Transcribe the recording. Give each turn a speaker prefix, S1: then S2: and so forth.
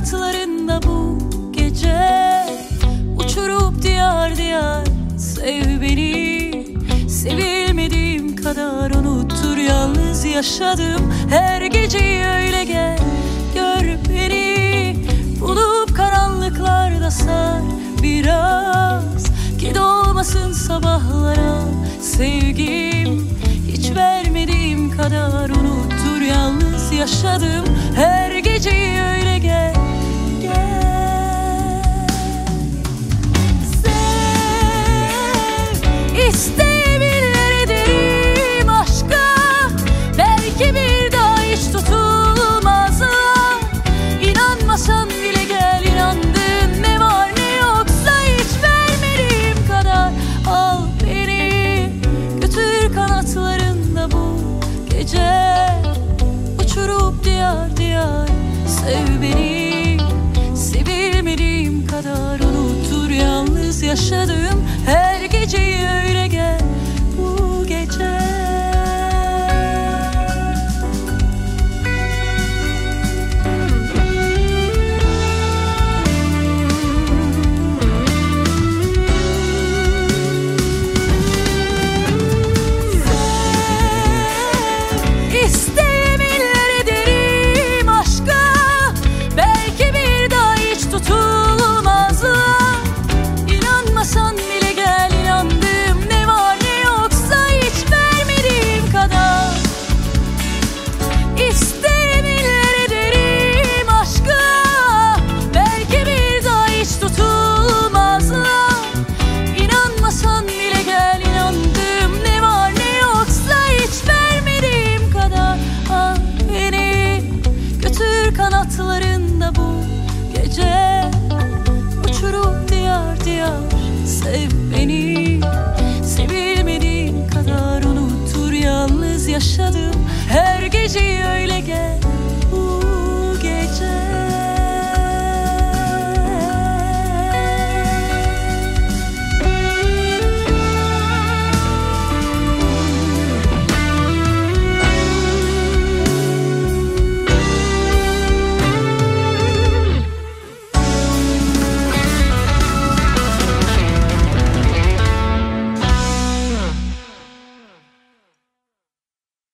S1: kanatlarında bu gece Uçurup diyar diyar sev beni. Sevilmediğim kadar unuttur yalnız yaşadım. Her geceyi öyle gel gör beni. Bulup karanlıklarda sar biraz. Ki dolmasın sabahlara sevgim. Hiç vermediğim kadar unuttur yalnız yaşadım. Her geceyi öyle gel sev beni. Sevilmediğim kadar unutur yalnız yaşadığım her geceyi Sev beni Sevilmediğim kadar unutur. Yalnız yaşadım Her geceyi